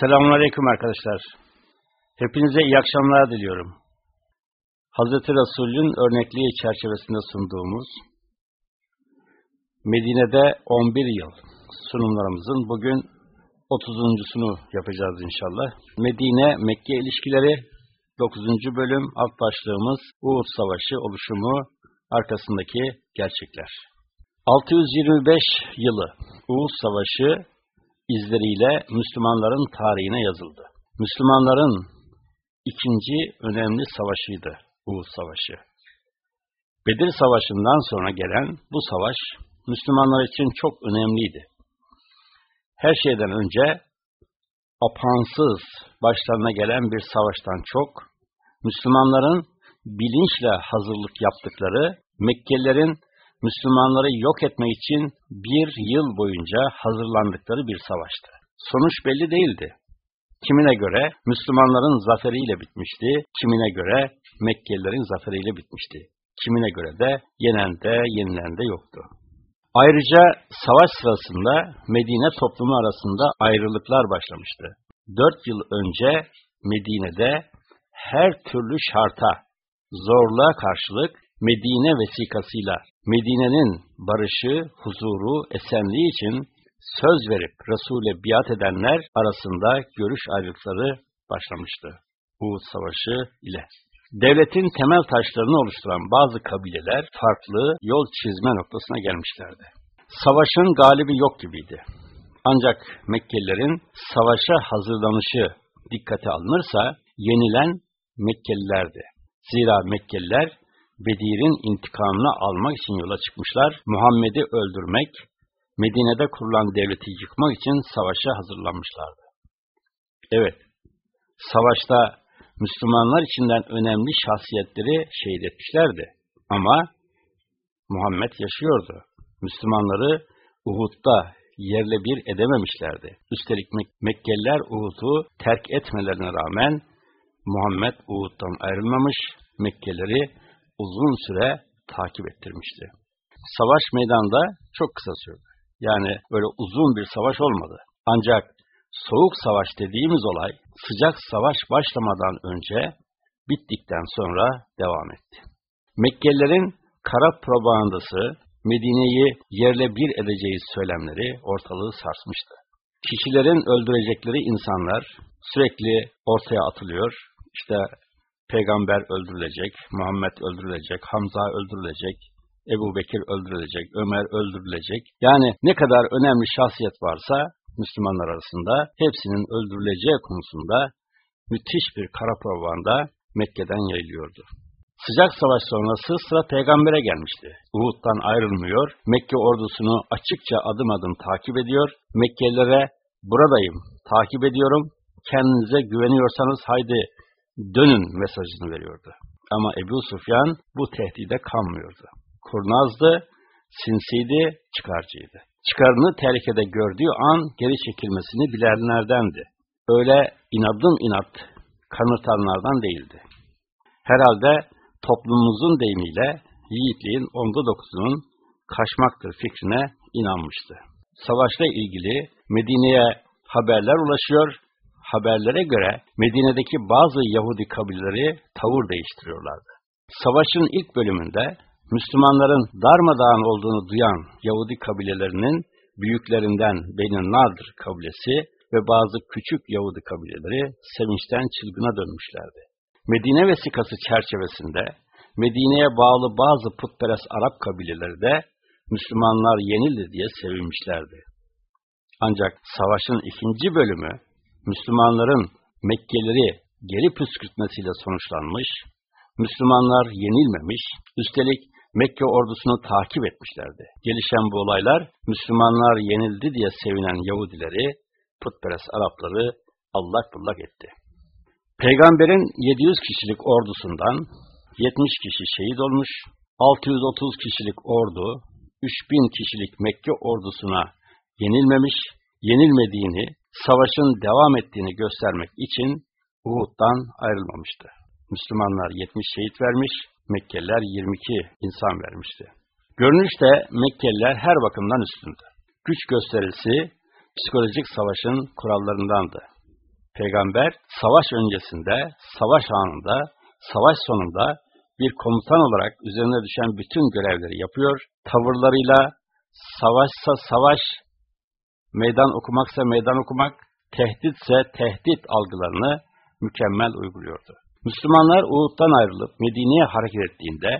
Selamünaleyküm arkadaşlar. Hepinize iyi akşamlar diliyorum. Hazreti Resul'ün örnekliği çerçevesinde sunduğumuz Medine'de 11 yıl sunumlarımızın bugün 30.sunu yapacağız inşallah. Medine Mekke ilişkileri 9. bölüm alt başlığımız Uhud Savaşı oluşumu arkasındaki gerçekler. 625 yılı Uhud Savaşı izleriyle Müslümanların tarihine yazıldı. Müslümanların ikinci önemli savaşıydı Uhud Savaşı. Bedir Savaşı'ndan sonra gelen bu savaş Müslümanlar için çok önemliydi. Her şeyden önce apansız başlarına gelen bir savaştan çok, Müslümanların bilinçle hazırlık yaptıkları, Mekkelilerin Müslümanları yok etmek için bir yıl boyunca hazırlandıkları bir savaştı. Sonuç belli değildi. Kimine göre Müslümanların zaferiyle bitmişti, kimine göre Mekkelilerin zaferiyle bitmişti. Kimine göre de yenen de yenilen de yoktu. Ayrıca savaş sırasında Medine toplumu arasında ayrılıklar başlamıştı. Dört yıl önce Medine'de her türlü şarta, zorluğa karşılık Medine vesikasıyla Medine'nin barışı, huzuru, esenliği için söz verip Resul'e biat edenler arasında görüş ayrılıkları başlamıştı. Uhud Savaşı ile. Devletin temel taşlarını oluşturan bazı kabileler farklı yol çizme noktasına gelmişlerdi. Savaşın galibi yok gibiydi. Ancak Mekkelilerin savaşa hazırlanışı dikkate alınırsa yenilen Mekkelilerdi. Zira Mekkeliler Bedir'in intikamını almak için yola çıkmışlar, Muhammed'i öldürmek, Medine'de kurulan devleti yıkmak için savaşa hazırlanmışlardı. Evet, savaşta Müslümanlar içinden önemli şahsiyetleri şehit etmişlerdi. Ama Muhammed yaşıyordu. Müslümanları Uhud'da yerle bir edememişlerdi. Üstelik Mek Mekkeliler Uhud'u terk etmelerine rağmen Muhammed Uhud'dan ayrılmamış, Mekkeleri uzun süre takip ettirmişti. Savaş meydanda çok kısa sürdü. Yani böyle uzun bir savaş olmadı. Ancak soğuk savaş dediğimiz olay sıcak savaş başlamadan önce bittikten sonra devam etti. Mekkelilerin kara propagandası Medine'yi yerle bir edeceği söylemleri ortalığı sarsmıştı. Kişilerin öldürecekleri insanlar sürekli ortaya atılıyor. İşte Peygamber öldürülecek, Muhammed öldürülecek, Hamza öldürülecek, Ebu Bekir öldürülecek, Ömer öldürülecek. Yani ne kadar önemli şahsiyet varsa Müslümanlar arasında hepsinin öldürüleceği konusunda müthiş bir kara propaganda Mekke'den yayılıyordu. Sıcak savaş sonrası sıra peygambere gelmişti. Uhud'dan ayrılmıyor, Mekke ordusunu açıkça adım adım takip ediyor, Mekkelilere buradayım, takip ediyorum, kendinize güveniyorsanız haydi dönün mesajını veriyordu. Ama Ebu Sufyan bu tehdide kanmıyordu. Kurnazdı, sinsiydi, çıkarcıydı. Çıkarını tehlikede gördüğü an geri çekilmesini bilenlerdendi. Öyle inadım inat kanırtanlardan değildi. Herhalde toplumumuzun deyimiyle yiğitliğin onda dokuzunun kaçmaktır fikrine inanmıştı. Savaşla ilgili Medine'ye haberler ulaşıyor, haberlere göre Medine'deki bazı Yahudi kabileleri tavır değiştiriyorlardı. Savaşın ilk bölümünde Müslümanların darmadağın olduğunu duyan Yahudi kabilelerinin büyüklerinden Beni Nadir kabilesi ve bazı küçük Yahudi kabileleri sevinçten çılgına dönmüşlerdi. Medine vesikası çerçevesinde Medine'ye bağlı bazı putperest Arap kabileleri de Müslümanlar yenildi diye sevinmişlerdi. Ancak savaşın ikinci bölümü Müslümanların Mekkeleri geri püskürtmesiyle sonuçlanmış, Müslümanlar yenilmemiş, üstelik Mekke ordusunu takip etmişlerdi. Gelişen bu olaylar Müslümanlar yenildi diye sevinen Yahudileri, putperest Arapları allak bullak etti. Peygamberin 700 kişilik ordusundan 70 kişi şehit olmuş, 630 kişilik ordu 3000 kişilik Mekke ordusuna yenilmemiş, yenilmediğini, savaşın devam ettiğini göstermek için Uhud'dan ayrılmamıştı. Müslümanlar 70 şehit vermiş, Mekkeliler 22 insan vermişti. Görünüşte Mekkeliler her bakımdan üstündü. Güç gösterisi psikolojik savaşın kurallarındandı. Peygamber savaş öncesinde, savaş anında, savaş sonunda bir komutan olarak üzerine düşen bütün görevleri yapıyor. Tavırlarıyla savaşsa savaş, meydan okumaksa meydan okumak, tehditse tehdit algılarını mükemmel uyguluyordu. Müslümanlar Uhud'dan ayrılıp Medine'ye hareket ettiğinde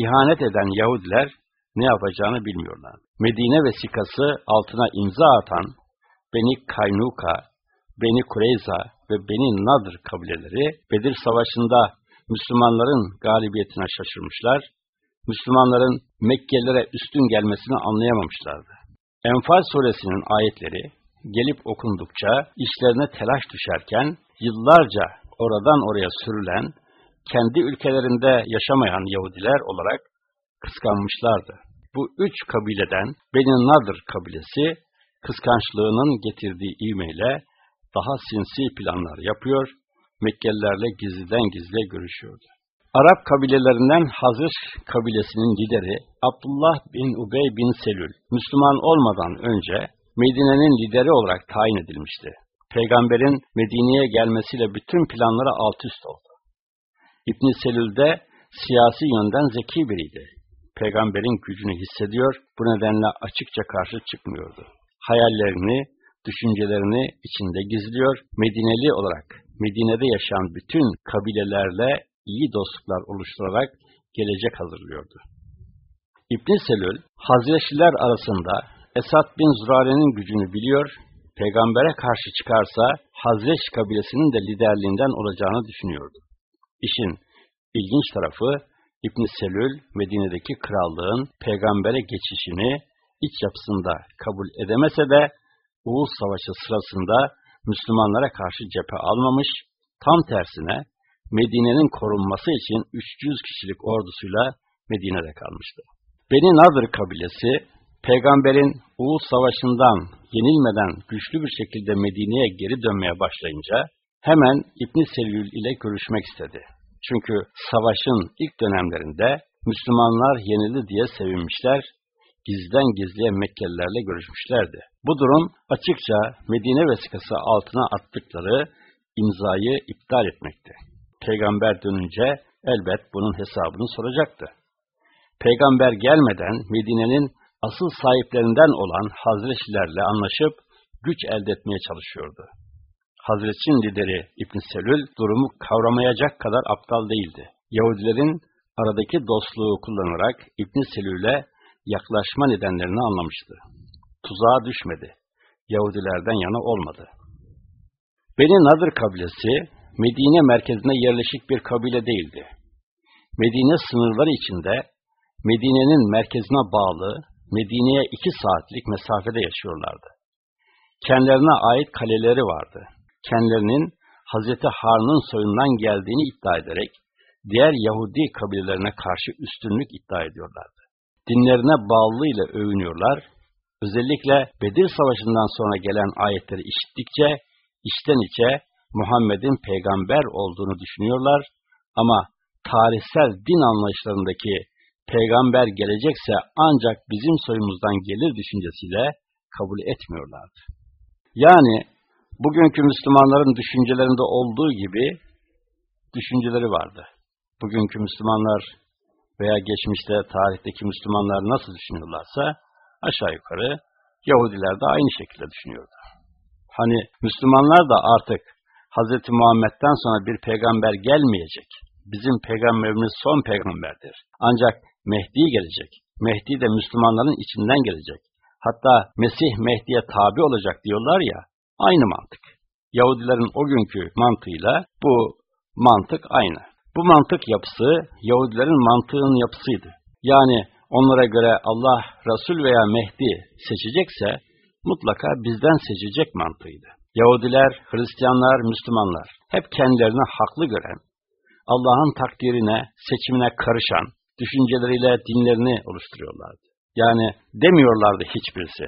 ihanet eden Yahudiler ne yapacağını bilmiyorlar. Medine vesikası altına imza atan Beni Kaynuka, Beni Kureyza ve Beni Nadir kabileleri Bedir Savaşı'nda Müslümanların galibiyetine şaşırmışlar, Müslümanların Mekkelilere üstün gelmesini anlayamamışlardı. Enfal suresinin ayetleri gelip okundukça işlerine telaş düşerken yıllarca oradan oraya sürülen, kendi ülkelerinde yaşamayan Yahudiler olarak kıskanmışlardı. Bu üç kabileden Beni Nadir kabilesi kıskançlığının getirdiği ivmeyle daha sinsi planlar yapıyor, Mekkelilerle gizliden gizliye görüşüyordu. Arap kabilelerinden Hazır kabilesinin lideri Abdullah bin Ubey bin Selül, Müslüman olmadan önce Medine'nin lideri olarak tayin edilmişti. Peygamberin Medine'ye gelmesiyle bütün planları alt üst oldu. İbn Selül de siyasi yönden zeki biriydi. Peygamberin gücünü hissediyor, bu nedenle açıkça karşı çıkmıyordu. Hayallerini, düşüncelerini içinde gizliyor, Medineli olarak Medine'de yaşayan bütün kabilelerle iyi dostluklar oluşturarak gelecek hazırlıyordu. İbn Selül, Hazreçliler arasında Esad bin Zürare'nin gücünü biliyor, peygambere karşı çıkarsa Hazreç kabilesinin de liderliğinden olacağını düşünüyordu. İşin ilginç tarafı İbn Selül Medine'deki krallığın peygambere geçişini iç yapısında kabul edemese de Uğuz Savaşı sırasında Müslümanlara karşı cephe almamış, tam tersine Medine'nin korunması için 300 kişilik ordusuyla Medine'de kalmıştı. Beni Nadir kabilesi, peygamberin Uğuz Savaşı'ndan yenilmeden güçlü bir şekilde Medine'ye geri dönmeye başlayınca hemen İbn Selül ile görüşmek istedi. Çünkü savaşın ilk dönemlerinde Müslümanlar yenildi diye sevinmişler, gizden gizliye Mekkelilerle görüşmüşlerdi. Bu durum açıkça Medine vesikası altına attıkları imzayı iptal etmekti. Peygamber dönünce elbet bunun hesabını soracaktı. Peygamber gelmeden Medine'nin asıl sahiplerinden olan Hazreçlilerle anlaşıp güç elde etmeye çalışıyordu. Hazreç'in lideri İbn Selül durumu kavramayacak kadar aptal değildi. Yahudilerin aradaki dostluğu kullanarak İbn Selül'e yaklaşma nedenlerini anlamıştı. Tuzağa düşmedi. Yahudilerden yana olmadı. Beni Nadir kabilesi Medine merkezine yerleşik bir kabile değildi. Medine sınırları içinde Medine'nin merkezine bağlı Medine'ye iki saatlik mesafede yaşıyorlardı. Kendilerine ait kaleleri vardı. Kendilerinin Hazreti Harun'un soyundan geldiğini iddia ederek diğer Yahudi kabilelerine karşı üstünlük iddia ediyorlardı. Dinlerine bağlılığıyla övünüyorlar. Özellikle Bedir Savaşı'ndan sonra gelen ayetleri işittikçe içten içe Muhammed'in peygamber olduğunu düşünüyorlar ama tarihsel din anlayışlarındaki peygamber gelecekse ancak bizim soyumuzdan gelir düşüncesiyle kabul etmiyorlardı. Yani bugünkü Müslümanların düşüncelerinde olduğu gibi düşünceleri vardı. Bugünkü Müslümanlar veya geçmişte tarihteki Müslümanlar nasıl düşünüyorlarsa aşağı yukarı Yahudiler de aynı şekilde düşünüyordu. Hani Müslümanlar da artık Hz. Muhammed'den sonra bir peygamber gelmeyecek. Bizim peygamberimiz son peygamberdir. Ancak Mehdi gelecek. Mehdi de Müslümanların içinden gelecek. Hatta Mesih Mehdi'ye tabi olacak diyorlar ya, aynı mantık. Yahudilerin o günkü mantığıyla bu mantık aynı. Bu mantık yapısı Yahudilerin mantığının yapısıydı. Yani onlara göre Allah Resul veya Mehdi seçecekse mutlaka bizden seçecek mantığıydı. Yahudiler, Hristiyanlar, Müslümanlar hep kendilerini haklı gören, Allah'ın takdirine, seçimine karışan, düşünceleriyle dinlerini oluşturuyorlardı. Yani demiyorlardı hiçbirisi.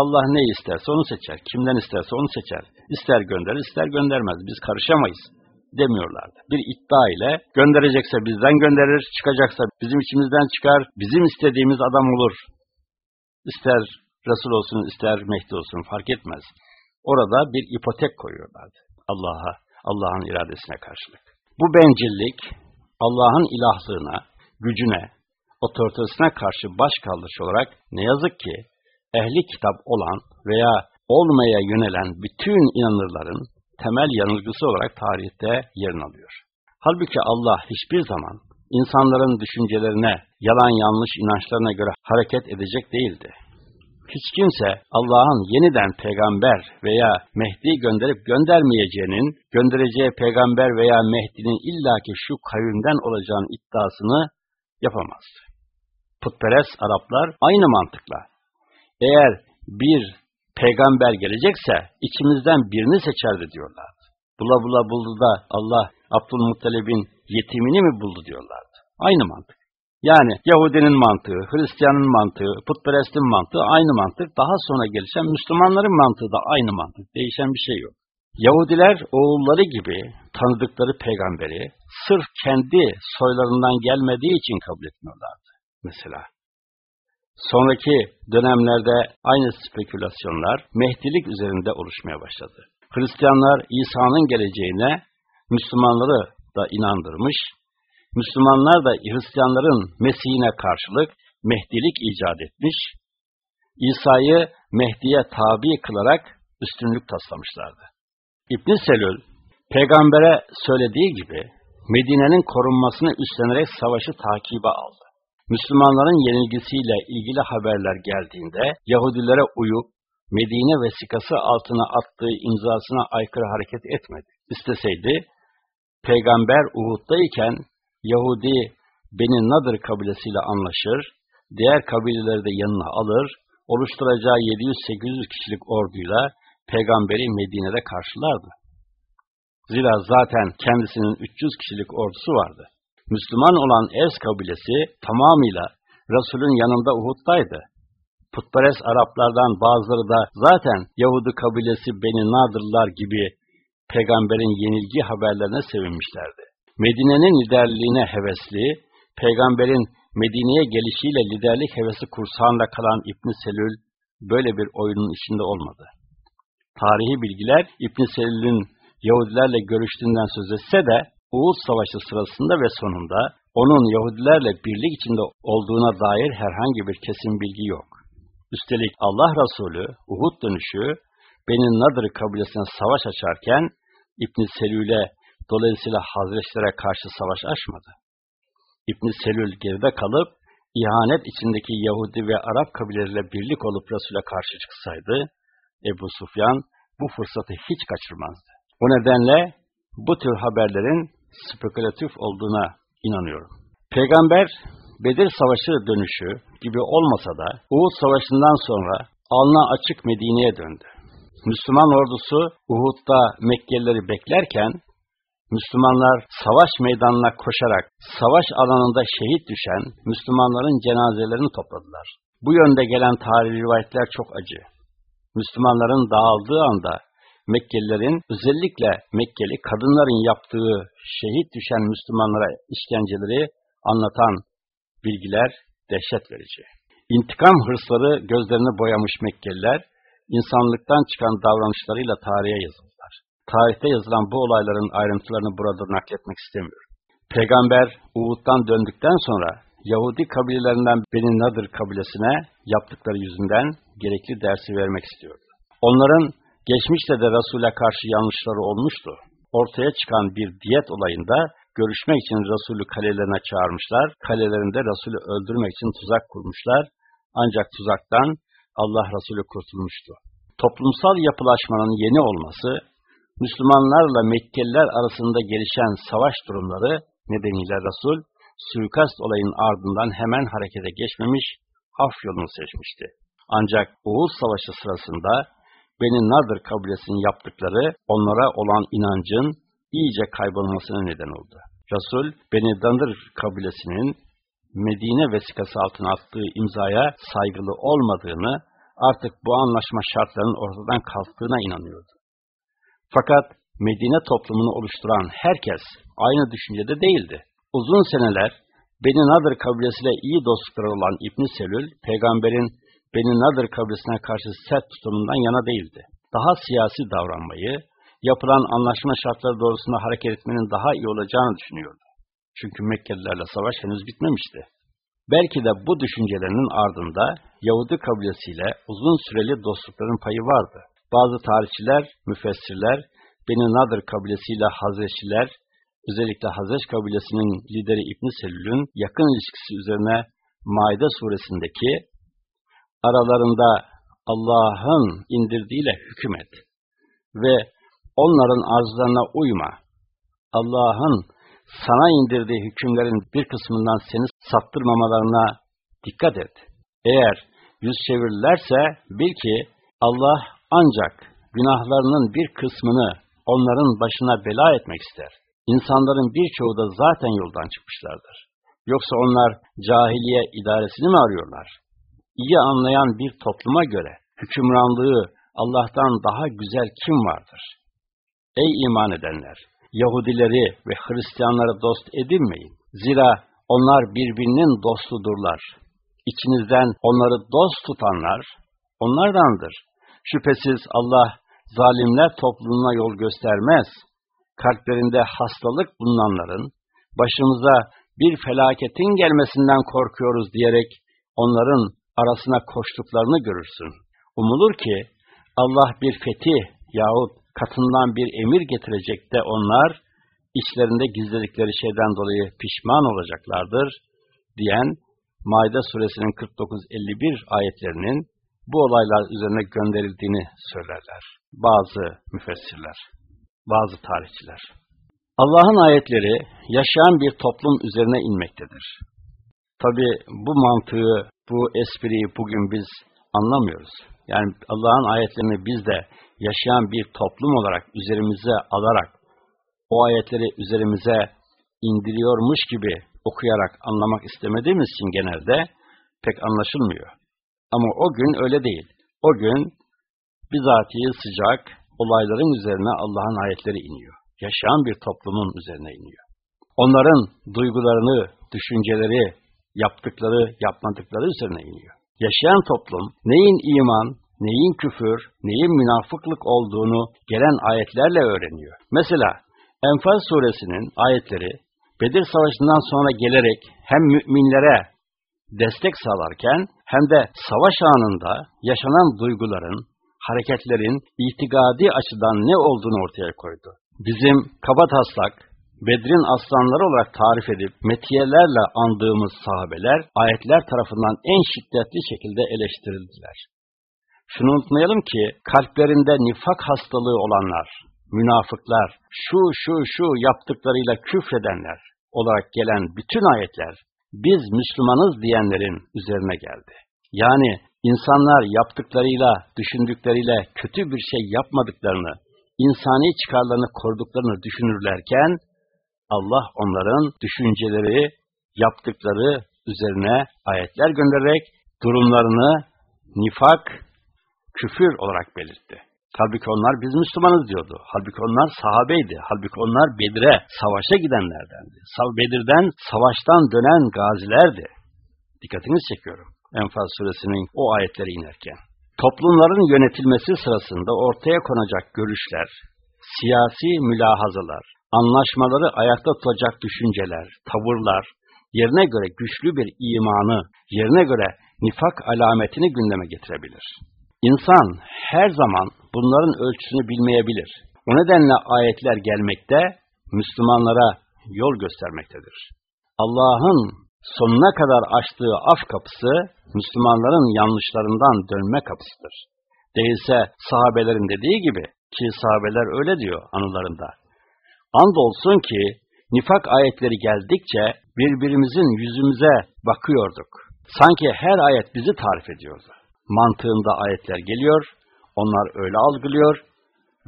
Allah ne isterse onu seçer, kimden isterse onu seçer. İster gönderir, ister göndermez. Biz karışamayız demiyorlardı. Bir iddia ile gönderecekse bizden gönderir, çıkacaksa bizim içimizden çıkar, bizim istediğimiz adam olur. İster Resul olsun, ister Mehdi olsun fark etmez. Orada bir ipotek koyuyorlardı. Allah'a, Allah'ın iradesine karşılık. Bu bencillik Allah'ın ilahlığına, gücüne, otoritesine karşı baş kaldırış olarak ne yazık ki ehli kitap olan veya olmaya yönelen bütün inanırların temel yanılgısı olarak tarihte yerini alıyor. Halbuki Allah hiçbir zaman insanların düşüncelerine, yalan yanlış inançlarına göre hareket edecek değildi. Hiç kimse Allah'ın yeniden peygamber veya Mehdi gönderip göndermeyeceğinin, göndereceği peygamber veya Mehdi'nin illaki şu kavimden olacağının iddiasını yapamazdı. Putperest Araplar aynı mantıkla, eğer bir peygamber gelecekse içimizden birini seçerdi diyorlardı. Bula bula buldu da Allah Abdülmuttalib'in yetimini mi buldu diyorlardı. Aynı mantık. Yani Yahudinin mantığı, Hristiyanın mantığı, putperestin mantığı aynı mantık. Daha sonra gelişen Müslümanların mantığı da aynı mantık. Değişen bir şey yok. Yahudiler oğulları gibi tanıdıkları peygamberi sırf kendi soylarından gelmediği için kabul etmiyorlardı. Mesela Sonraki dönemlerde aynı spekülasyonlar Mehdilik üzerinde oluşmaya başladı. Hristiyanlar İsa'nın geleceğine Müslümanları da inandırmış, Müslümanlar da Hristiyanların Mesih'ine karşılık Mehdilik icat etmiş, İsa'yı Mehdi'ye tabi kılarak üstünlük taslamışlardı. İbn Selül, peygambere söylediği gibi Medine'nin korunmasını üstlenerek savaşı takibe aldı. Müslümanların yenilgisiyle ilgili haberler geldiğinde Yahudilere uyup Medine vesikası altına attığı imzasına aykırı hareket etmedi. İsteseydi, peygamber Uhud'dayken Yahudi Beni Nadir kabilesiyle anlaşır, diğer kabileleri de yanına alır, oluşturacağı 700-800 kişilik orduyla peygamberi Medine'de karşılardı. Zira zaten kendisinin 300 kişilik ordusu vardı. Müslüman olan Evs kabilesi tamamıyla Resul'ün yanında Uhud'daydı. Putperest Araplardan bazıları da zaten Yahudi kabilesi Beni Nadırlar gibi peygamberin yenilgi haberlerine sevinmişlerdi. Medine'nin liderliğine hevesli, peygamberin Medine'ye gelişiyle liderlik hevesi kursağında kalan İbn Selül böyle bir oyunun içinde olmadı. Tarihi bilgiler İbn Selül'ün Yahudilerle görüştüğünden söz etse de Uğuz Savaşı sırasında ve sonunda onun Yahudilerle birlik içinde olduğuna dair herhangi bir kesin bilgi yok. Üstelik Allah Resulü Uhud dönüşü Beni Nadir kabilesine savaş açarken İbn Selül'e dolayısıyla Hazreçlere karşı savaş açmadı. İbn Selül geride kalıp ihanet içindeki Yahudi ve Arap kabileleriyle birlik olup Resul'e karşı çıksaydı Ebu Sufyan bu fırsatı hiç kaçırmazdı. O nedenle bu tür haberlerin spekülatif olduğuna inanıyorum. Peygamber Bedir Savaşı dönüşü gibi olmasa da Uhud Savaşı'ndan sonra alnı açık Medine'ye döndü. Müslüman ordusu Uhud'da Mekkelileri beklerken Müslümanlar savaş meydanına koşarak savaş alanında şehit düşen Müslümanların cenazelerini topladılar. Bu yönde gelen tarihi rivayetler çok acı. Müslümanların dağıldığı anda Mekkelilerin özellikle Mekkeli kadınların yaptığı şehit düşen Müslümanlara işkenceleri anlatan bilgiler dehşet verici. İntikam hırsları gözlerini boyamış Mekkeliler, insanlıktan çıkan davranışlarıyla tarihe yazıldılar. Tarihte yazılan bu olayların ayrıntılarını burada nakletmek istemiyorum. Peygamber Uhud'dan döndükten sonra Yahudi kabilelerinden Beni Nadir kabilesine yaptıkları yüzünden gerekli dersi vermek istiyordu. Onların Geçmişte de Resul'e karşı yanlışları olmuştu. Ortaya çıkan bir diyet olayında görüşmek için Resul'ü kalelerine çağırmışlar. Kalelerinde Resul'ü öldürmek için tuzak kurmuşlar. Ancak tuzaktan Allah Resulü kurtulmuştu. Toplumsal yapılaşmanın yeni olması, Müslümanlarla Mekkeliler arasında gelişen savaş durumları nedeniyle Resul, suikast olayın ardından hemen harekete geçmemiş, af yolunu seçmişti. Ancak Uğuz Savaşı sırasında Beni Nadir kabilesinin yaptıkları onlara olan inancın iyice kaybolmasına neden oldu. Resul, Beni Nadir kabilesinin Medine vesikası altına attığı imzaya saygılı olmadığını, artık bu anlaşma şartlarının ortadan kalktığına inanıyordu. Fakat Medine toplumunu oluşturan herkes aynı düşüncede değildi. Uzun seneler Beni Nadir kabilesiyle iyi dostlukları olan İbn Selül, peygamberin Beni Nadir kabilesine karşı sert tutumundan yana değildi. daha siyasi davranmayı, yapılan anlaşma şartları doğrusunda hareket etmenin daha iyi olacağını düşünüyordu. Çünkü Mekkelilerle savaş henüz bitmemişti. Belki de bu düşüncelerinin ardında Yahudi kabilesiyle uzun süreli dostlukların payı vardı. Bazı tarihçiler, müfessirler, Beni Nadir kabilesiyle Hazreçiler, özellikle Hazreç kabilesinin lideri İbn Selül'ün yakın ilişkisi üzerine Maide suresindeki aralarında Allah'ın indirdiğiyle hükümet ve onların arzularına uyma, Allah'ın sana indirdiği hükümlerin bir kısmından seni saptırmamalarına dikkat et. Eğer yüz çevirirlerse bil ki Allah ancak günahlarının bir kısmını onların başına bela etmek ister. İnsanların birçoğu da zaten yoldan çıkmışlardır. Yoksa onlar cahiliye idaresini mi arıyorlar? İyi anlayan bir topluma göre hükümranlığı Allah'tan daha güzel kim vardır? Ey iman edenler! Yahudileri ve Hristiyanları dost edinmeyin. Zira onlar birbirinin dostudurlar. İçinizden onları dost tutanlar onlardandır. Şüphesiz Allah zalimler toplumuna yol göstermez. Kalplerinde hastalık bulunanların başımıza bir felaketin gelmesinden korkuyoruz diyerek onların arasına koştuklarını görürsün. Umulur ki Allah bir fetih yahut katından bir emir getirecek de onlar, içlerinde gizledikleri şeyden dolayı pişman olacaklardır, diyen Maide suresinin 49-51 ayetlerinin bu olaylar üzerine gönderildiğini söylerler. Bazı müfessirler, bazı tarihçiler. Allah'ın ayetleri yaşayan bir toplum üzerine inmektedir. Tabi bu mantığı, bu espriyi bugün biz anlamıyoruz. Yani Allah'ın ayetlerini biz de yaşayan bir toplum olarak üzerimize alarak o ayetleri üzerimize indiriyormuş gibi okuyarak anlamak istemediğimiz için genelde pek anlaşılmıyor. Ama o gün öyle değil. O gün bizatihi sıcak olayların üzerine Allah'ın ayetleri iniyor. Yaşayan bir toplumun üzerine iniyor. Onların duygularını, düşünceleri, yaptıkları, yapmadıkları üzerine iniyor. Yaşayan toplum neyin iman, neyin küfür, neyin münafıklık olduğunu gelen ayetlerle öğreniyor. Mesela Enfal suresinin ayetleri Bedir Savaşı'ndan sonra gelerek hem müminlere destek sağlarken hem de savaş anında yaşanan duyguların, hareketlerin itikadi açıdan ne olduğunu ortaya koydu. Bizim kaba taslak, Bedrin aslanları olarak tarif edip metiyelerle andığımız sahabeler ayetler tarafından en şiddetli şekilde eleştirildiler. Şunu unutmayalım ki kalplerinde nifak hastalığı olanlar, münafıklar, şu şu şu yaptıklarıyla küfredenler olarak gelen bütün ayetler biz Müslümanız diyenlerin üzerine geldi. Yani insanlar yaptıklarıyla, düşündükleriyle kötü bir şey yapmadıklarını, insani çıkarlarını koruduklarını düşünürlerken Allah onların düşünceleri, yaptıkları üzerine ayetler göndererek durumlarını nifak, küfür olarak belirtti. Halbuki onlar biz Müslümanız diyordu. Halbuki onlar sahabeydi. Halbuki onlar Bedir'e, savaşa gidenlerdendi. Bedir'den, savaştan dönen gazilerdi. Dikkatinizi çekiyorum. Enfal suresinin o ayetleri inerken. Toplumların yönetilmesi sırasında ortaya konacak görüşler, siyasi mülahazalar, anlaşmaları ayakta tutacak düşünceler, tavırlar, yerine göre güçlü bir imanı, yerine göre nifak alametini gündeme getirebilir. İnsan her zaman bunların ölçüsünü bilmeyebilir. O nedenle ayetler gelmekte, Müslümanlara yol göstermektedir. Allah'ın sonuna kadar açtığı af kapısı, Müslümanların yanlışlarından dönme kapısıdır. Değilse sahabelerin dediği gibi, ki sahabeler öyle diyor anılarında. Andolsun ki, nifak ayetleri geldikçe birbirimizin yüzümüze bakıyorduk. Sanki her ayet bizi tarif ediyordu mantığında ayetler geliyor, onlar öyle algılıyor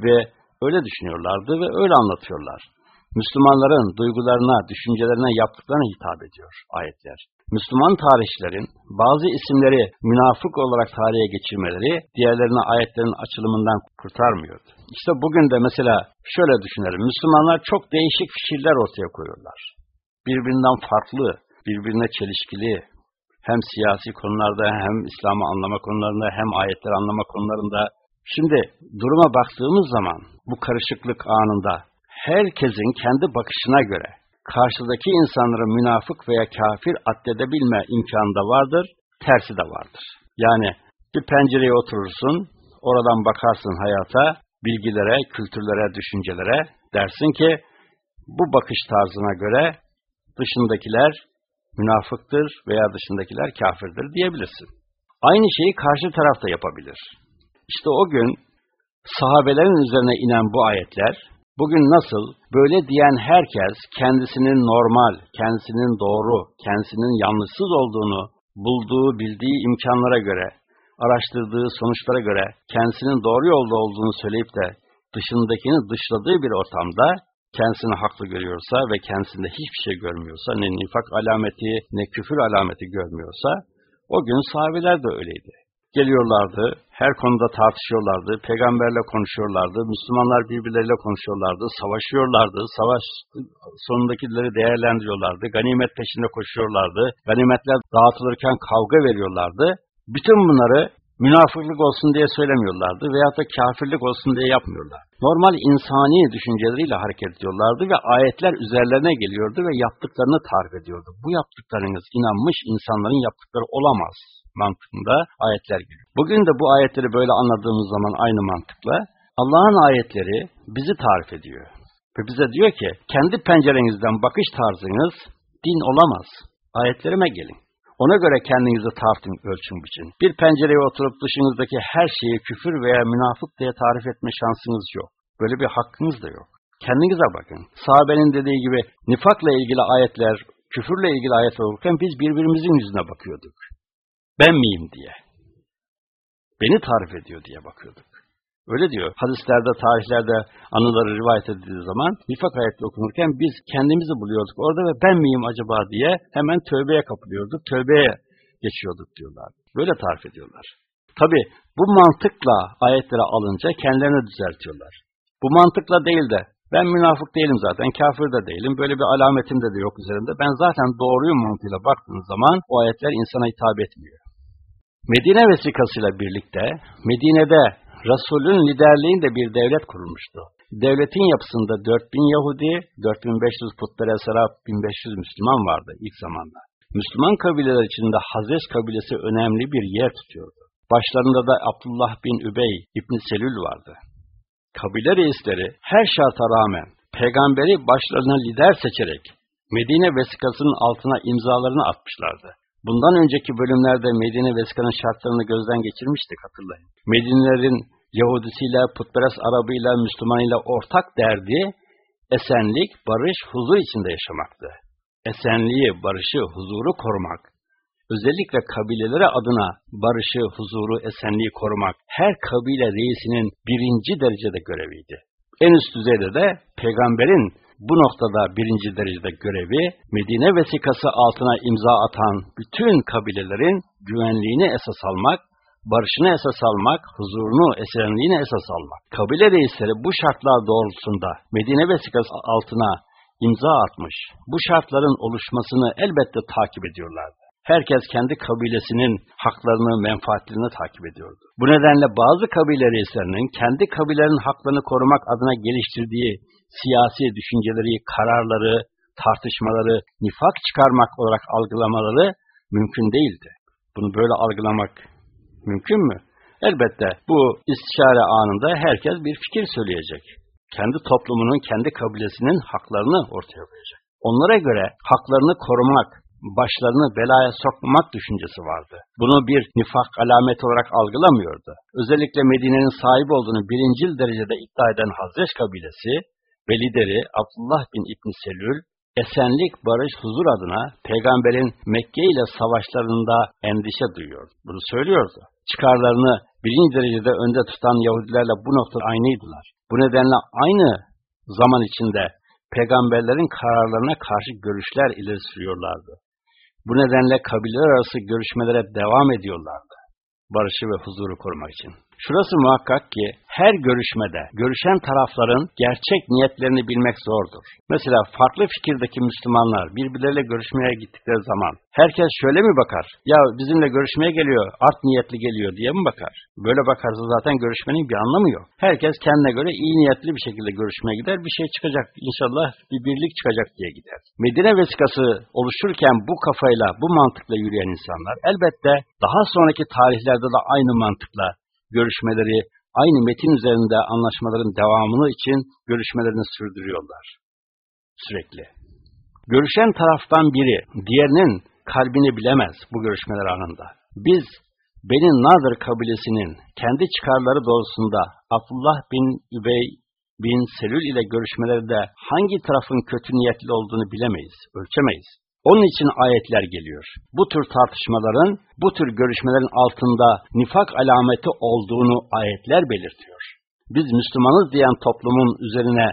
ve öyle düşünüyorlardı ve öyle anlatıyorlar. Müslümanların duygularına, düşüncelerine yaptıklarına hitap ediyor ayetler. Müslüman tarihçilerin bazı isimleri münafık olarak tarihe geçirmeleri diğerlerine ayetlerin açılımından kurtarmıyordu. İşte bugün de mesela şöyle düşünelim. Müslümanlar çok değişik fikirler ortaya koyuyorlar. Birbirinden farklı, birbirine çelişkili, hem siyasi konularda hem İslam'ı anlama konularında hem ayetleri anlama konularında Şimdi duruma baktığımız zaman bu karışıklık anında herkesin kendi bakışına göre karşıdaki insanları münafık veya kafir addedebilme imkanı da vardır, tersi de vardır. Yani bir pencereye oturursun, oradan bakarsın hayata, bilgilere, kültürlere, düşüncelere, dersin ki bu bakış tarzına göre dışındakiler münafıktır veya dışındakiler kafirdir diyebilirsin. Aynı şeyi karşı taraf da yapabilir. İşte o gün sahabelerin üzerine inen bu ayetler, bugün nasıl böyle diyen herkes kendisinin normal, kendisinin doğru, kendisinin yanlışsız olduğunu bulduğu, bildiği imkanlara göre, araştırdığı sonuçlara göre kendisinin doğru yolda olduğunu söyleyip de dışındakini dışladığı bir ortamda kendisini haklı görüyorsa ve kendisinde hiçbir şey görmüyorsa, ne nifak alameti ne küfür alameti görmüyorsa, o gün sahabeler de öyleydi. Geliyorlardı, her konuda tartışıyorlardı, peygamberle konuşuyorlardı, Müslümanlar birbirleriyle konuşuyorlardı, savaşıyorlardı, savaş sonundakileri değerlendiriyorlardı, ganimet peşinde koşuyorlardı, ganimetler dağıtılırken kavga veriyorlardı. Bütün bunları münafıklık olsun diye söylemiyorlardı veyahut da kafirlik olsun diye yapmıyorlar. Normal insani düşünceleriyle hareket ediyorlardı ve ayetler üzerlerine geliyordu ve yaptıklarını tarif ediyordu. Bu yaptıklarınız inanmış insanların yaptıkları olamaz mantığında ayetler geliyor. Bugün de bu ayetleri böyle anladığımız zaman aynı mantıkla Allah'ın ayetleri bizi tarif ediyor. Ve bize diyor ki kendi pencerenizden bakış tarzınız din olamaz. Ayetlerime gelin. Ona göre kendinizi tartın, ölçün biçin. Bir pencereye oturup dışınızdaki her şeyi küfür veya münafık diye tarif etme şansınız yok. Böyle bir hakkınız da yok. Kendinize bakın. Sahabenin dediği gibi nifakla ilgili ayetler, küfürle ilgili ayetler olurken biz birbirimizin yüzüne bakıyorduk. Ben miyim diye. Beni tarif ediyor diye bakıyorduk. Öyle diyor. Hadislerde, tarihlerde anıları rivayet edildiği zaman nifak ayetleri okunurken biz kendimizi buluyorduk orada ve ben miyim acaba diye hemen tövbeye kapılıyorduk, tövbeye geçiyorduk diyorlar. Böyle tarif ediyorlar. Tabi bu mantıkla ayetleri alınca kendilerini düzeltiyorlar. Bu mantıkla değil de ben münafık değilim zaten, kafir de değilim, böyle bir alametim de, yok üzerimde. Ben zaten doğruyum mantığıyla baktığınız zaman o ayetler insana hitap etmiyor. Medine vesikasıyla birlikte Medine'de Resul'ün liderliğinde bir devlet kurulmuştu. Devletin yapısında 4000 Yahudi, 4500 putperest Arap, 1500 Müslüman vardı ilk zamanda. Müslüman kabileler içinde Hazreç kabilesi önemli bir yer tutuyordu. Başlarında da Abdullah bin Übey İbn Selül vardı. Kabile reisleri her şarta rağmen peygamberi başlarına lider seçerek Medine vesikasının altına imzalarını atmışlardı. Bundan önceki bölümlerde Medine vesikanın şartlarını gözden geçirmiştik hatırlayın. Medinelerin Yahudisiyle, putperest Arabıyla, Müslümanıyla ortak derdi esenlik, barış, huzur içinde yaşamaktı. Esenliği, barışı, huzuru korumak, özellikle kabileleri adına barışı, huzuru, esenliği korumak her kabile reisinin birinci derecede göreviydi. En üst düzeyde de peygamberin bu noktada birinci derecede görevi, Medine vesikası altına imza atan bütün kabilelerin güvenliğini esas almak, barışını esas almak, huzurunu, esenliğini esas almak. Kabile reisleri bu şartlar doğrultusunda Medine vesikası altına imza atmış, bu şartların oluşmasını elbette takip ediyorlardı. Herkes kendi kabilesinin haklarını, menfaatlerini takip ediyordu. Bu nedenle bazı kabile reislerinin kendi kabilenin haklarını korumak adına geliştirdiği siyasi düşünceleri, kararları, tartışmaları nifak çıkarmak olarak algılamaları mümkün değildi. Bunu böyle algılamak mümkün mü? Elbette bu istişare anında herkes bir fikir söyleyecek. Kendi toplumunun, kendi kabilesinin haklarını ortaya koyacak. Onlara göre haklarını korumak, başlarını belaya sokmamak düşüncesi vardı. Bunu bir nifak alameti olarak algılamıyordu. Özellikle Medine'nin sahip olduğunu birincil derecede iddia eden Hazreç kabilesi ve lideri Abdullah bin İbn Selül, esenlik, barış, huzur adına peygamberin Mekke ile savaşlarında endişe duyuyordu. Bunu söylüyordu. Çıkarlarını birinci derecede önde tutan Yahudilerle bu noktada aynıydılar. Bu nedenle aynı zaman içinde peygamberlerin kararlarına karşı görüşler ileri sürüyorlardı. Bu nedenle kabileler arası görüşmelere devam ediyorlardı. Barışı ve huzuru korumak için. Şurası muhakkak ki her görüşmede görüşen tarafların gerçek niyetlerini bilmek zordur. Mesela farklı fikirdeki Müslümanlar birbirleriyle görüşmeye gittikleri zaman herkes şöyle mi bakar? Ya bizimle görüşmeye geliyor, art niyetli geliyor diye mi bakar? Böyle bakarsa zaten görüşmenin bir anlamı yok. Herkes kendine göre iyi niyetli bir şekilde görüşmeye gider, bir şey çıkacak. İnşallah bir birlik çıkacak diye gider. Medine vesikası oluşurken bu kafayla, bu mantıkla yürüyen insanlar elbette daha sonraki tarihlerde de aynı mantıkla görüşmeleri, aynı metin üzerinde anlaşmaların devamını için görüşmelerini sürdürüyorlar. Sürekli. Görüşen taraftan biri diğerinin kalbini bilemez bu görüşmeler anında. Biz Beni Nadir kabilesinin kendi çıkarları doğrusunda Abdullah bin Übey bin Selül ile görüşmelerde hangi tarafın kötü niyetli olduğunu bilemeyiz, ölçemeyiz. Onun için ayetler geliyor. Bu tür tartışmaların, bu tür görüşmelerin altında nifak alameti olduğunu ayetler belirtiyor. Biz Müslümanız diyen toplumun üzerine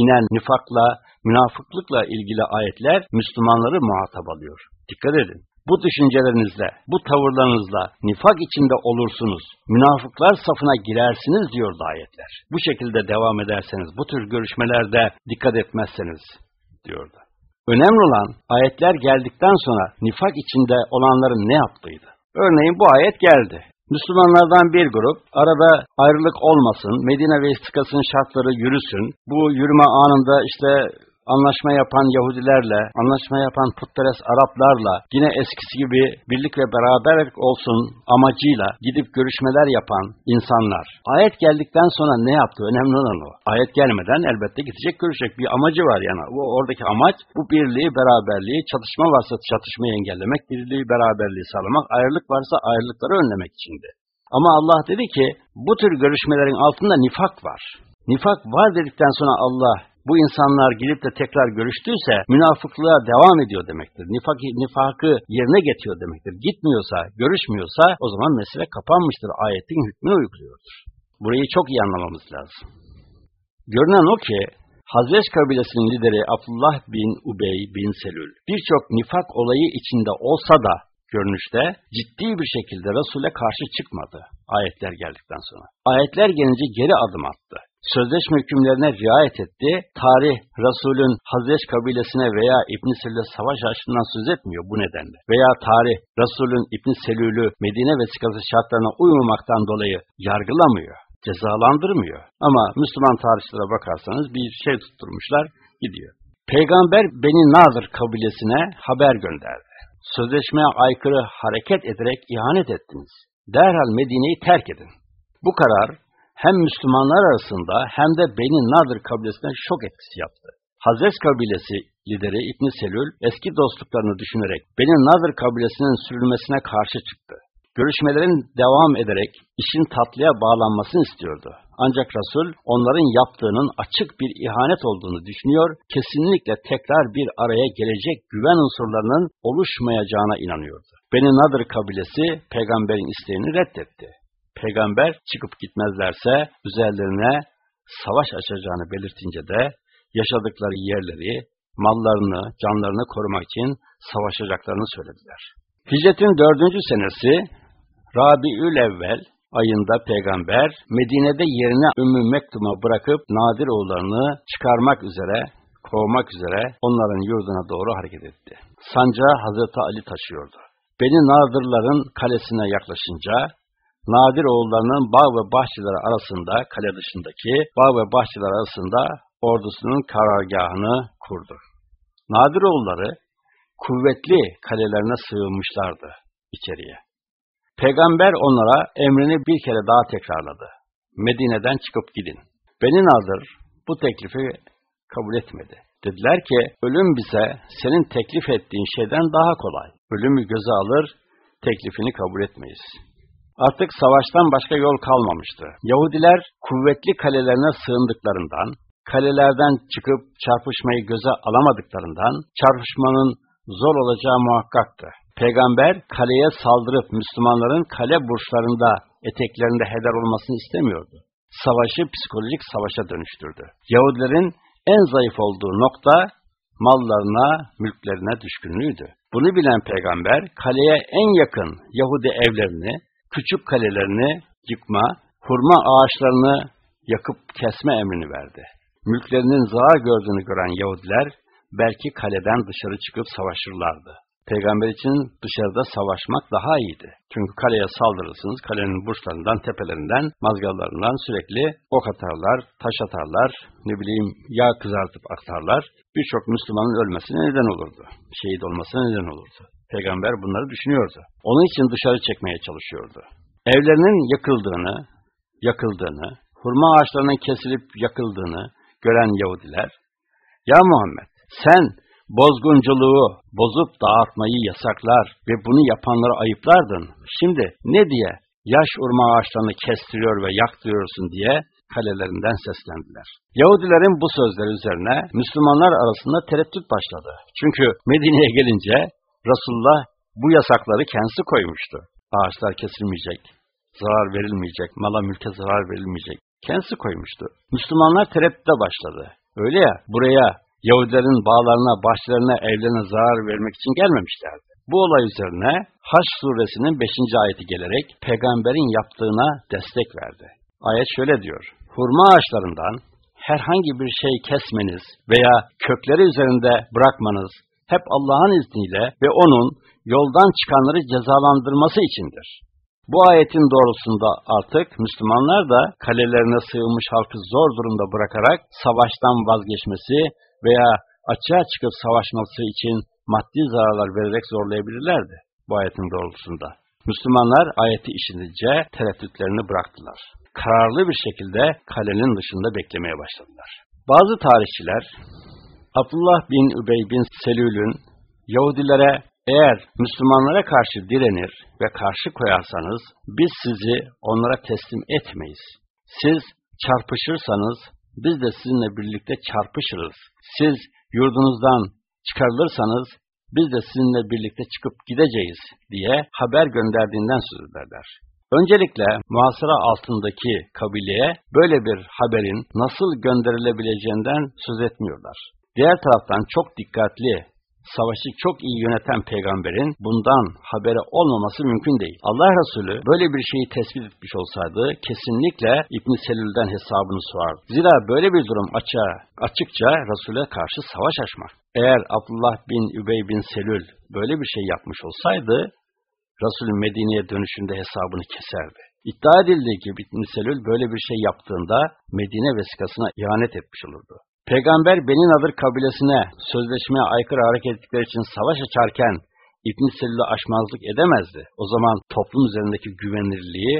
inen nifakla, münafıklıkla ilgili ayetler Müslümanları muhatap alıyor. Dikkat edin. Bu düşüncelerinizle, bu tavırlarınızla nifak içinde olursunuz, münafıklar safına girersiniz diyor ayetler. Bu şekilde devam ederseniz, bu tür görüşmelerde dikkat etmezseniz diyordu. Önemli olan ayetler geldikten sonra nifak içinde olanların ne yaptığıydı. Örneğin bu ayet geldi. Müslümanlardan bir grup arada ayrılık olmasın, Medine ve istikasının şartları yürüsün, bu yürüme anında işte anlaşma yapan Yahudilerle, anlaşma yapan putperest Araplarla yine eskisi gibi birlik ve beraberlik olsun amacıyla gidip görüşmeler yapan insanlar. Ayet geldikten sonra ne yaptı? Önemli olan o. Ayet gelmeden elbette gidecek görüşecek bir amacı var yani. O oradaki amaç bu birliği, beraberliği, çatışma varsa çatışmayı engellemek, birliği, beraberliği sağlamak, ayrılık varsa ayrılıkları önlemek içindi. Ama Allah dedi ki bu tür görüşmelerin altında nifak var. Nifak var dedikten sonra Allah bu insanlar gidip de tekrar görüştüyse münafıklığa devam ediyor demektir. Nifak, nifakı yerine getiriyor demektir. Gitmiyorsa, görüşmüyorsa o zaman mesele kapanmıştır. Ayetin hükmünü uyguluyordur. Burayı çok iyi anlamamız lazım. Görünen o ki Hazreç kabilesinin lideri Abdullah bin Ubey bin Selül birçok nifak olayı içinde olsa da görünüşte ciddi bir şekilde Resul'e karşı çıkmadı ayetler geldikten sonra. Ayetler gelince geri adım attı sözleşme hükümlerine riayet etti. Tarih Resul'ün Hazreç kabilesine veya İbn Selül'e savaş açtığından söz etmiyor bu nedenle. Veya tarih Resul'ün İbn Selül'ü Medine vesikası şartlarına uymamaktan dolayı yargılamıyor, cezalandırmıyor. Ama Müslüman tarihçilere bakarsanız bir şey tutturmuşlar, gidiyor. Peygamber Beni Nadir kabilesine haber gönderdi. Sözleşmeye aykırı hareket ederek ihanet ettiniz. Derhal Medine'yi terk edin. Bu karar hem Müslümanlar arasında hem de Beni Nadir kabilesine şok etkisi yaptı. Hazreti kabilesi lideri İbn Selül eski dostluklarını düşünerek Beni Nadir kabilesinin sürülmesine karşı çıktı. Görüşmelerin devam ederek işin tatlıya bağlanmasını istiyordu. Ancak Resul onların yaptığının açık bir ihanet olduğunu düşünüyor, kesinlikle tekrar bir araya gelecek güven unsurlarının oluşmayacağına inanıyordu. Beni Nadir kabilesi peygamberin isteğini reddetti peygamber çıkıp gitmezlerse üzerlerine savaş açacağını belirtince de yaşadıkları yerleri, mallarını, canlarını korumak için savaşacaklarını söylediler. Hicretin dördüncü senesi Rabiül Evvel ayında peygamber Medine'de yerine Ümmü Mektum'a bırakıp Nadir oğullarını çıkarmak üzere, kovmak üzere onların yurduna doğru hareket etti. Sancağı Hazreti Ali taşıyordu. Beni Nadir'ların kalesine yaklaşınca Nadir oğullarının bağ ve bahçeleri arasında, kale dışındaki bağ ve bahçeler arasında ordusunun karargahını kurdu. Nadir oğulları kuvvetli kalelerine sığınmışlardı içeriye. Peygamber onlara emrini bir kere daha tekrarladı. Medine'den çıkıp gidin. Beni Nadir bu teklifi kabul etmedi. Dediler ki ölüm bize senin teklif ettiğin şeyden daha kolay. Ölümü göze alır, teklifini kabul etmeyiz. Artık savaştan başka yol kalmamıştı. Yahudiler kuvvetli kalelerine sığındıklarından, kalelerden çıkıp çarpışmayı göze alamadıklarından, çarpışmanın zor olacağı muhakkaktı. Peygamber kaleye saldırıp Müslümanların kale burçlarında eteklerinde heder olmasını istemiyordu. Savaşı psikolojik savaşa dönüştürdü. Yahudilerin en zayıf olduğu nokta mallarına, mülklerine düşkünlüğüydü. Bunu bilen peygamber kaleye en yakın Yahudi evlerini, küçük kalelerini yıkma, hurma ağaçlarını yakıp kesme emrini verdi. Mülklerinin zarar gördüğünü gören Yahudiler belki kaleden dışarı çıkıp savaşırlardı. Peygamber için dışarıda savaşmak daha iyiydi. Çünkü kaleye saldırırsınız, kalenin burçlarından, tepelerinden, mazgallarından sürekli ok atarlar, taş atarlar, ne bileyim yağ kızartıp atarlar. Birçok Müslümanın ölmesine neden olurdu. Şehit olmasına neden olurdu. Peygamber bunları düşünüyordu. Onun için dışarı çekmeye çalışıyordu. Evlerinin yakıldığını, yakıldığını, hurma ağaçlarının kesilip yakıldığını gören Yahudiler, Ya Muhammed sen bozgunculuğu bozup dağıtmayı yasaklar ve bunu yapanları ayıplardın. Şimdi ne diye yaş urma ağaçlarını kestiriyor ve yaktırıyorsun diye kalelerinden seslendiler. Yahudilerin bu sözleri üzerine Müslümanlar arasında tereddüt başladı. Çünkü Medine'ye gelince Resulullah bu yasakları kendisi koymuştu. Ağaçlar kesilmeyecek, zarar verilmeyecek, mala mülke zarar verilmeyecek. Kendisi koymuştu. Müslümanlar tereddüte başladı. Öyle ya, buraya Yahudilerin bağlarına, bahçelerine, evlerine zarar vermek için gelmemişlerdi. Bu olay üzerine Haç suresinin 5. ayeti gelerek peygamberin yaptığına destek verdi. Ayet şöyle diyor. Hurma ağaçlarından herhangi bir şey kesmeniz veya kökleri üzerinde bırakmanız hep Allah'ın izniyle ve onun yoldan çıkanları cezalandırması içindir. Bu ayetin doğrusunda artık Müslümanlar da kalelerine sığınmış halkı zor durumda bırakarak savaştan vazgeçmesi veya açığa çıkıp savaşması için maddi zararlar vererek zorlayabilirlerdi bu ayetin doğrultusunda. Müslümanlar ayeti işitince tereddütlerini bıraktılar. Kararlı bir şekilde kalenin dışında beklemeye başladılar. Bazı tarihçiler Abdullah bin Übey bin Selül'ün Yahudilere eğer Müslümanlara karşı direnir ve karşı koyarsanız biz sizi onlara teslim etmeyiz. Siz çarpışırsanız biz de sizinle birlikte çarpışırız. Siz yurdunuzdan çıkarılırsanız biz de sizinle birlikte çıkıp gideceğiz diye haber gönderdiğinden söz ederler. Öncelikle muhasara altındaki kabileye böyle bir haberin nasıl gönderilebileceğinden söz etmiyorlar. Diğer taraftan çok dikkatli, savaşı çok iyi yöneten peygamberin bundan haberi olmaması mümkün değil. Allah Resulü böyle bir şeyi tespit etmiş olsaydı kesinlikle İbn Selül'den hesabını sorardı. Zira böyle bir durum açığa, açıkça Resul'e karşı savaş açmak. Eğer Abdullah bin Übey bin Selül böyle bir şey yapmış olsaydı Resul'ün Medine'ye dönüşünde hesabını keserdi. İddia edildiği gibi İbn Selül böyle bir şey yaptığında Medine vesikasına ihanet etmiş olurdu. Peygamber Beni Nadir kabilesine sözleşmeye aykırı hareket ettikleri için savaş açarken İbn Selül'ü aşmazlık edemezdi. O zaman toplum üzerindeki güvenilirliği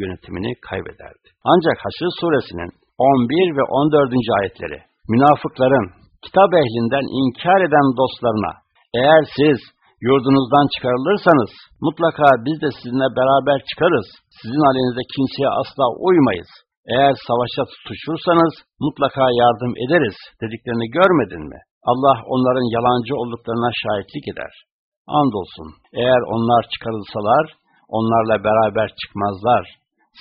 yönetimini kaybederdi. Ancak Haşr suresinin 11 ve 14. ayetleri münafıkların kitap ehlinden inkar eden dostlarına eğer siz yurdunuzdan çıkarılırsanız mutlaka biz de sizinle beraber çıkarız. Sizin aleyhinize kimseye asla uymayız. Eğer savaşa tutuşursanız mutlaka yardım ederiz dediklerini görmedin mi? Allah onların yalancı olduklarına şahitlik eder. Andolsun eğer onlar çıkarılsalar onlarla beraber çıkmazlar.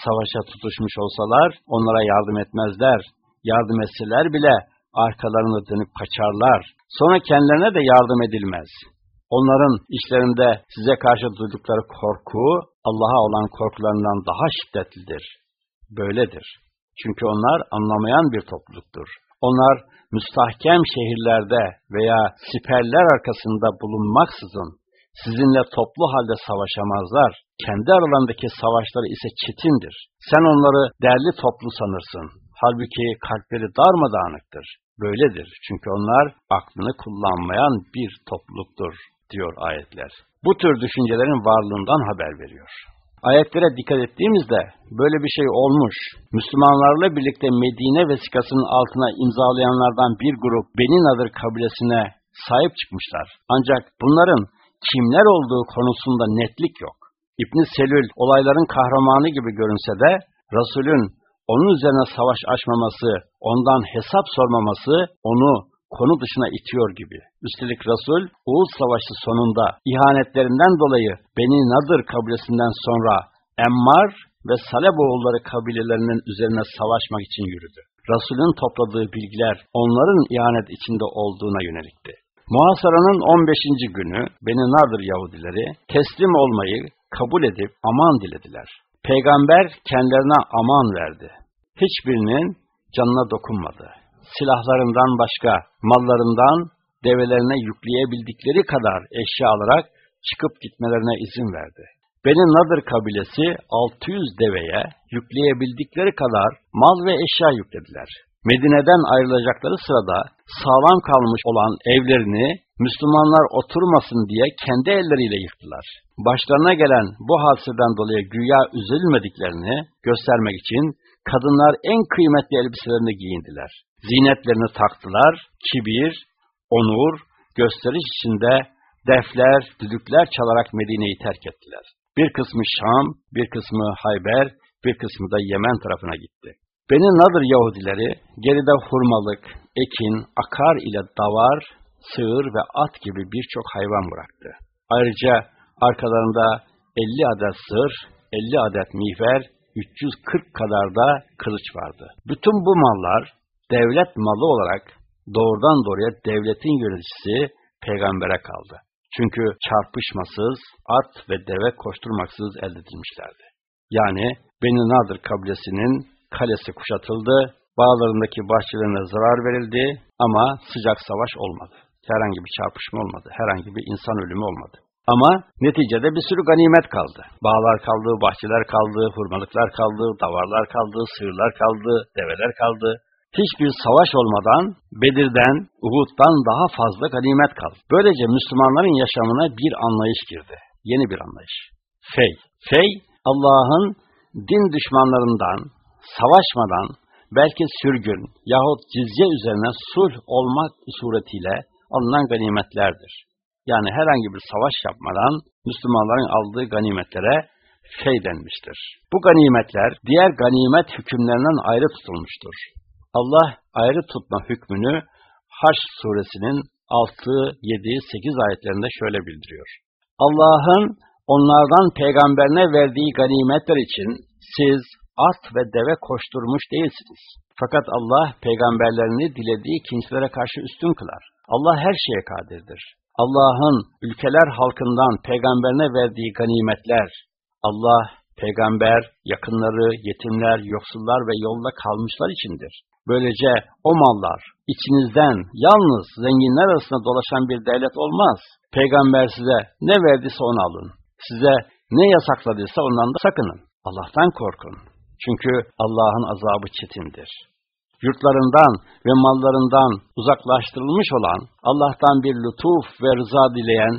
Savaşa tutuşmuş olsalar onlara yardım etmezler. Yardım etseler bile arkalarını dönüp kaçarlar. Sonra kendilerine de yardım edilmez. Onların işlerinde size karşı duydukları korku Allah'a olan korkularından daha şiddetlidir. Böyledir. Çünkü onlar anlamayan bir topluluktur. Onlar müstahkem şehirlerde veya siperler arkasında bulunmaksızın sizinle toplu halde savaşamazlar. Kendi aralarındaki savaşları ise çetindir. Sen onları derli toplu sanırsın. Halbuki kalpleri darmadağınıktır. Böyledir. Çünkü onlar aklını kullanmayan bir topluluktur diyor ayetler. Bu tür düşüncelerin varlığından haber veriyor. Ayetlere dikkat ettiğimizde böyle bir şey olmuş. Müslümanlarla birlikte Medine vesikasının altına imzalayanlardan bir grup Beni Nadir kabilesine sahip çıkmışlar. Ancak bunların kimler olduğu konusunda netlik yok. İbn Selül olayların kahramanı gibi görünse de Resul'ün onun üzerine savaş açmaması, ondan hesap sormaması onu konu dışına itiyor gibi. Üstelik Resul, Uğuz Savaşı sonunda ihanetlerinden dolayı Beni Nadır kabilesinden sonra Emmar ve Saleboğulları kabilelerinin üzerine savaşmak için yürüdü. Resul'ün topladığı bilgiler onların ihanet içinde olduğuna yönelikti. Muhasaranın 15. günü Beni Nadır Yahudileri teslim olmayı kabul edip aman dilediler. Peygamber kendilerine aman verdi. Hiçbirinin canına dokunmadı. Silahlarından başka, mallarından develerine yükleyebildikleri kadar eşya alarak çıkıp gitmelerine izin verdi. Beni Nadir kabilesi 600 deveye yükleyebildikleri kadar mal ve eşya yüklediler. Medine'den ayrılacakları sırada sağlam kalmış olan evlerini Müslümanlar oturmasın diye kendi elleriyle yıktılar. Başlarına gelen bu hadiseden dolayı güya üzülmediklerini göstermek için kadınlar en kıymetli elbiselerini giyindiler. Zinetlerini taktılar, kibir, onur, gösteriş içinde defler, düdükler çalarak Medine'yi terk ettiler. Bir kısmı Şam, bir kısmı Hayber, bir kısmı da Yemen tarafına gitti. Beni Nadir Yahudileri geride hurmalık, ekin, akar ile davar, sığır ve at gibi birçok hayvan bıraktı. Ayrıca arkalarında 50 adet sığır, 50 adet mihver, 340 kadar da kılıç vardı. Bütün bu mallar devlet malı olarak doğrudan doğruya devletin yöneticisi peygambere kaldı. Çünkü çarpışmasız, at ve deve koşturmaksız elde edilmişlerdi. Yani Beni Nadir kabilesinin kalesi kuşatıldı, bağlarındaki bahçelerine zarar verildi ama sıcak savaş olmadı. Herhangi bir çarpışma olmadı, herhangi bir insan ölümü olmadı. Ama neticede bir sürü ganimet kaldı. Bağlar kaldı, bahçeler kaldı, hurmalıklar kaldı, davarlar kaldı, sığırlar kaldı, develer kaldı. Hiçbir savaş olmadan Bedir'den, Uhud'dan daha fazla ganimet kaldı. Böylece Müslümanların yaşamına bir anlayış girdi. Yeni bir anlayış. Fey. Fey, Allah'ın din düşmanlarından, savaşmadan, belki sürgün yahut cizye üzerine sulh olmak suretiyle alınan ganimetlerdir. Yani herhangi bir savaş yapmadan Müslümanların aldığı ganimetlere fey denmiştir. Bu ganimetler diğer ganimet hükümlerinden ayrı tutulmuştur. Allah ayrı tutma hükmünü Haş suresinin 6, 7, 8 ayetlerinde şöyle bildiriyor. Allah'ın onlardan peygamberine verdiği ganimetler için siz at ve deve koşturmuş değilsiniz. Fakat Allah peygamberlerini dilediği kimselere karşı üstün kılar. Allah her şeye kadirdir. Allah'ın ülkeler halkından peygamberine verdiği ganimetler, Allah, peygamber, yakınları, yetimler, yoksullar ve yolda kalmışlar içindir. Böylece o mallar içinizden yalnız zenginler arasında dolaşan bir devlet olmaz. Peygamber size ne verdiyse onu alın. Size ne yasakladıysa ondan da sakının. Allah'tan korkun. Çünkü Allah'ın azabı çetindir. Yurtlarından ve mallarından uzaklaştırılmış olan, Allah'tan bir lütuf ve rıza dileyen,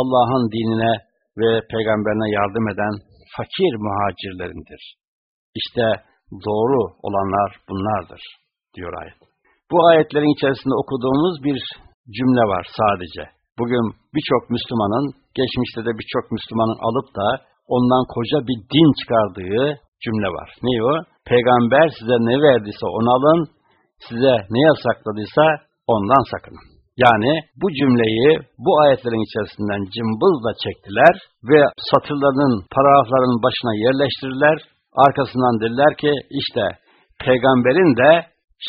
Allah'ın dinine ve peygamberine yardım eden fakir muhacirlerindir. İşte doğru olanlar bunlardır, diyor ayet. Bu ayetlerin içerisinde okuduğumuz bir cümle var sadece. Bugün birçok Müslümanın, geçmişte de birçok Müslümanın alıp da ondan koca bir din çıkardığı cümle var. Ne o? Peygamber size ne verdiyse onu alın, size ne yasakladıysa ondan sakının. Yani bu cümleyi bu ayetlerin içerisinden cımbızla çektiler ve satırların, paragrafların başına yerleştirdiler. Arkasından dediler ki işte peygamberin de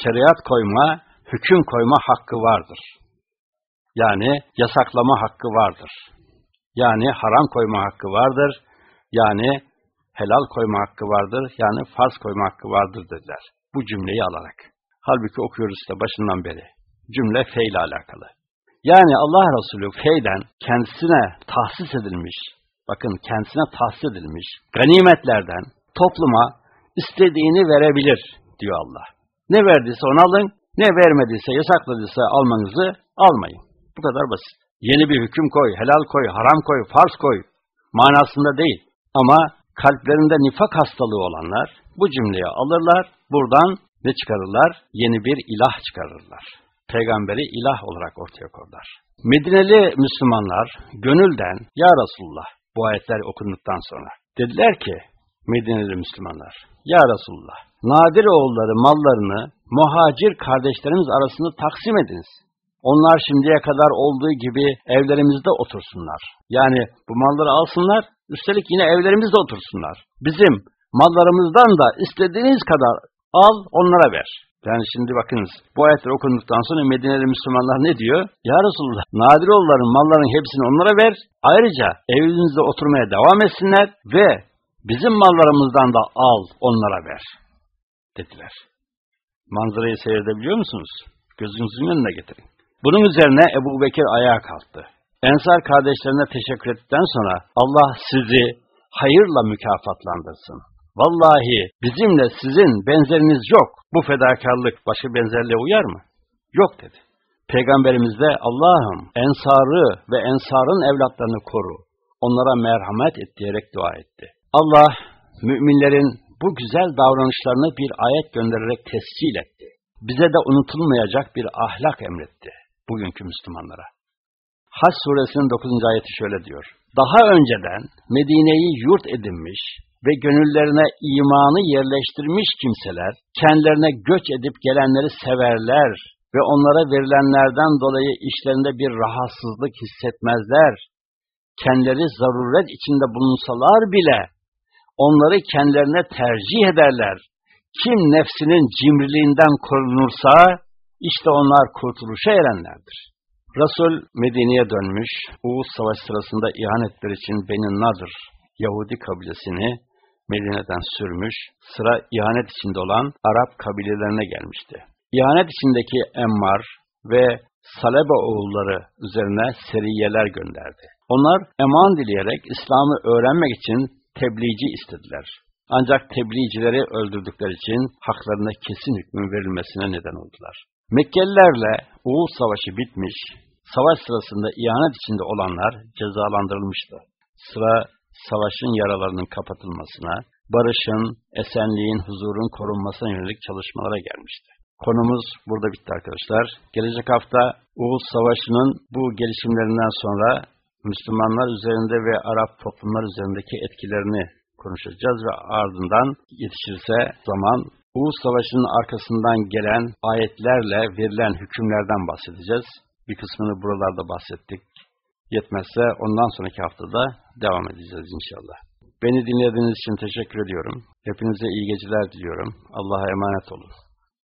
şeriat koyma, hüküm koyma hakkı vardır. Yani yasaklama hakkı vardır. Yani haram koyma hakkı vardır. Yani helal koyma hakkı vardır, yani farz koyma hakkı vardır dediler. Bu cümleyi alarak. Halbuki okuyoruz da başından beri. Cümle fe ile alakalı. Yani Allah Resulü feyden kendisine tahsis edilmiş, bakın kendisine tahsis edilmiş ganimetlerden topluma istediğini verebilir diyor Allah. Ne verdiyse onu alın, ne vermediyse, yasakladıysa almanızı almayın. Bu kadar basit. Yeni bir hüküm koy, helal koy, haram koy, farz koy manasında değil. Ama kalplerinde nifak hastalığı olanlar bu cümleyi alırlar, buradan ne çıkarırlar? Yeni bir ilah çıkarırlar. Peygamberi ilah olarak ortaya koyarlar. Medineli Müslümanlar gönülden Ya Resulullah bu ayetler okunduktan sonra dediler ki Medineli Müslümanlar Ya Resulullah Nadir oğulları mallarını muhacir kardeşlerimiz arasında taksim ediniz. Onlar şimdiye kadar olduğu gibi evlerimizde otursunlar. Yani bu malları alsınlar, üstelik yine evlerimizde otursunlar. Bizim mallarımızdan da istediğiniz kadar al, onlara ver. Yani şimdi bakınız, bu ayetler okunduktan sonra Medineli Müslümanlar ne diyor? Ya Resulullah, Nadiroğulların malların hepsini onlara ver. Ayrıca evinizde oturmaya devam etsinler ve Bizim mallarımızdan da al, onlara ver, dediler. Manzarayı seyredebiliyor musunuz? Gözünüzün önüne getirin. Bunun üzerine Ebu Bekir ayağa kalktı. Ensar kardeşlerine teşekkür ettikten sonra Allah sizi hayırla mükafatlandırsın. Vallahi bizimle sizin benzeriniz yok. Bu fedakarlık başı benzerliğe uyar mı? Yok dedi. Peygamberimiz de Allah'ım ensarı ve ensarın evlatlarını koru. Onlara merhamet et diyerek dua etti. Allah müminlerin bu güzel davranışlarını bir ayet göndererek tescil etti. Bize de unutulmayacak bir ahlak emretti bugünkü Müslümanlara. Haç suresinin 9. ayeti şöyle diyor. Daha önceden Medine'yi yurt edinmiş ve gönüllerine imanı yerleştirmiş kimseler, kendilerine göç edip gelenleri severler ve onlara verilenlerden dolayı işlerinde bir rahatsızlık hissetmezler. Kendileri zaruret içinde bulunsalar bile onları kendilerine tercih ederler. Kim nefsinin cimriliğinden korunursa, işte onlar kurtuluşa erenlerdir. Resul Medine'ye dönmüş, Uğuz Savaş sırasında ihanetler için Beni Nadır, Yahudi kabilesini Medine'den sürmüş, sıra ihanet içinde olan Arap kabilelerine gelmişti. İhanet içindeki Emmar ve Salebe oğulları üzerine seriyeler gönderdi. Onlar eman dileyerek İslam'ı öğrenmek için tebliğci istediler. Ancak tebliğcileri öldürdükleri için haklarına kesin hükmün verilmesine neden oldular. Mekkelilerle Uğuz Savaşı bitmiş, savaş sırasında ihanet içinde olanlar cezalandırılmıştı. Sıra savaşın yaralarının kapatılmasına, barışın, esenliğin, huzurun korunmasına yönelik çalışmalara gelmişti. Konumuz burada bitti arkadaşlar. Gelecek hafta Uğuz Savaşı'nın bu gelişimlerinden sonra Müslümanlar üzerinde ve Arap toplumlar üzerindeki etkilerini konuşacağız ve ardından yetişirse zaman Uğuz Savaşı'nın arkasından gelen ayetlerle verilen hükümlerden bahsedeceğiz. Bir kısmını buralarda bahsettik. Yetmezse ondan sonraki haftada devam edeceğiz inşallah. Beni dinlediğiniz için teşekkür ediyorum. Hepinize iyi geceler diliyorum. Allah'a emanet olun.